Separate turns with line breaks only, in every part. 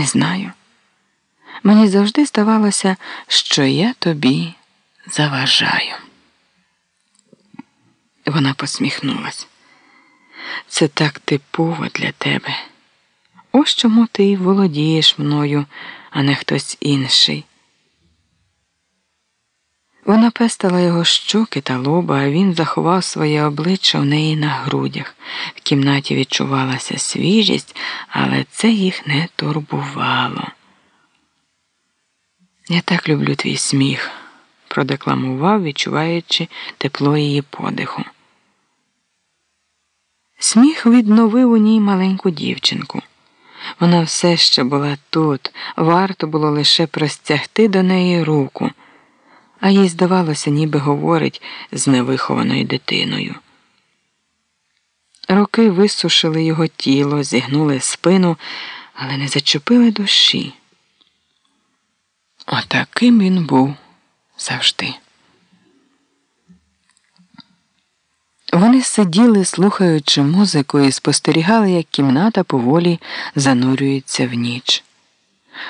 Не знаю. Мені завжди здавалося, що я тобі заважаю. Вона посміхнулась. Це так типово для тебе. Ось чому ти володієш мною, а не хтось інший. Вона пестила його щоки та лоба, а він заховав своє обличчя в неї на грудях. В кімнаті відчувалася свіжість, але це їх не турбувало. Я так люблю твій сміх, продекламував, відчуваючи тепло її подиху. Сміх відновив у ній маленьку дівчинку. Вона все ще була тут, варто було лише простягти до неї руку, а їй здавалося, ніби говорить з невихованою дитиною. Руки висушили його тіло, зігнули спину, але не зачепили душі. Отаким він був завжди. Вони сиділи, слухаючи музику, і спостерігали, як кімната поволі занурюється в ніч.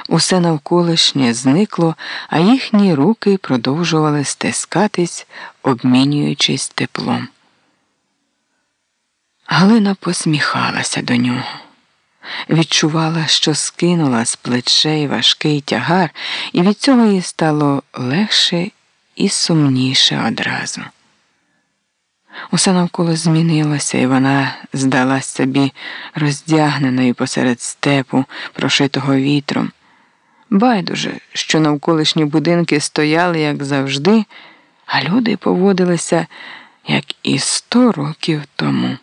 Усе навколишнє зникло, а їхні руки продовжували стискатись, обмінюючись теплом. Галина посміхалася до нього, відчувала, що скинула з плечей важкий тягар, і від цього їй стало легше і сумніше одразу. Усе навколо змінилося, і вона здалась собі роздягненою посеред степу, прошитого вітром. Байдуже, що навколишні будинки стояли, як завжди, а люди поводилися, як і сто років тому.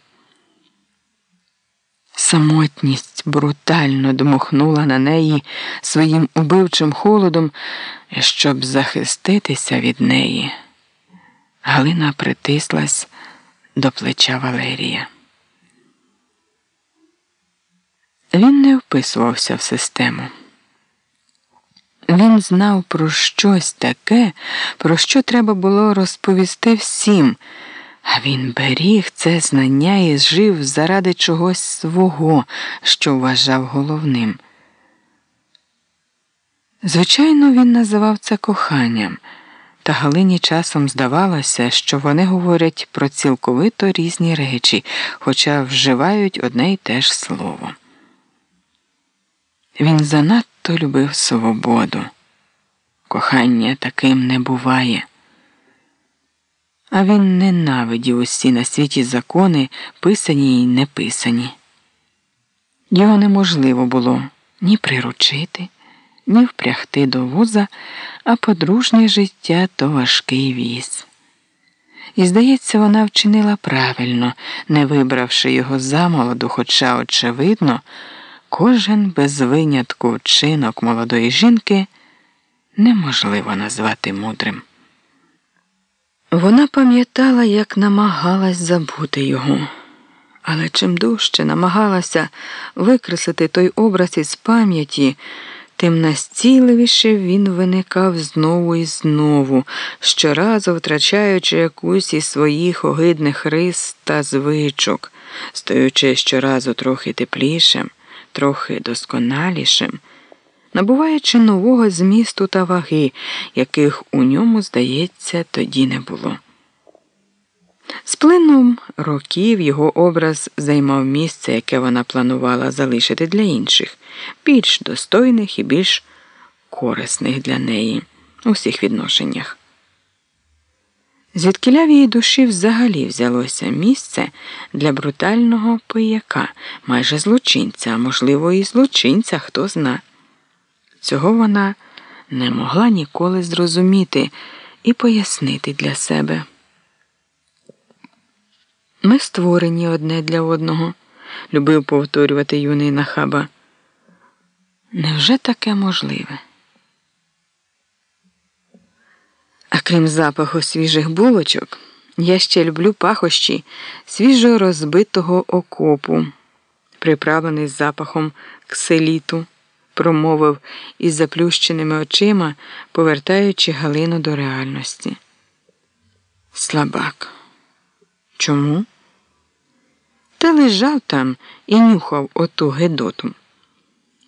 Самотність брутально дмухнула на неї своїм убивчим холодом, щоб захиститися від неї. Галина притислась до плеча Валерія. Він не вписувався в систему. Він знав про щось таке, про що треба було розповісти всім, а він беріг це знання і жив заради чогось свого, що вважав головним. Звичайно, він називав це коханням. Та Галині часом здавалося, що вони говорять про цілковито різні речі, хоча вживають одне й те ж слово. Він занадто любив свободу. Кохання таким не буває. А він ненавидів усі на світі закони, писані й неписані. Його неможливо було ні приручити ні впрягти до вуза, а подружнє життя то важкий віз. І, здається, вона вчинила правильно, не вибравши його замолоду, хоча, очевидно, кожен без винятку вчинок молодої жінки неможливо назвати мудрим. Вона пам'ятала, як намагалась забути його, але чим дужче намагалася викреслити той образ із пам'яті тим настійливіше він виникав знову і знову, щоразу втрачаючи якусь із своїх огидних рис та звичок, стаючи щоразу трохи теплішим, трохи досконалішим, набуваючи нового змісту та ваги, яких у ньому, здається, тоді не було. З плином років його образ займав місце, яке вона планувала залишити для інших, більш достойних і більш корисних для неї у всіх відношеннях. Звідкиля в її душі взагалі взялося місце для брутального пияка, майже злочинця, а можливо, і злочинця, хто зна. Цього вона не могла ніколи зрозуміти і пояснити для себе. Ми створені одне для одного, любив повторювати юний нахаба. Невже таке можливе? А крім запаху свіжих булочок, я ще люблю пахощі свіжо розбитого окопу, приправлений запахом кселіту, промовив із заплющеними очима, повертаючи Галину до реальності. Слабак. Чому? Та лежав там і нюхав оту Гедоту.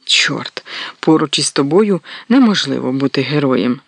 Чорт, Поруч із тобою неможливо бути героєм.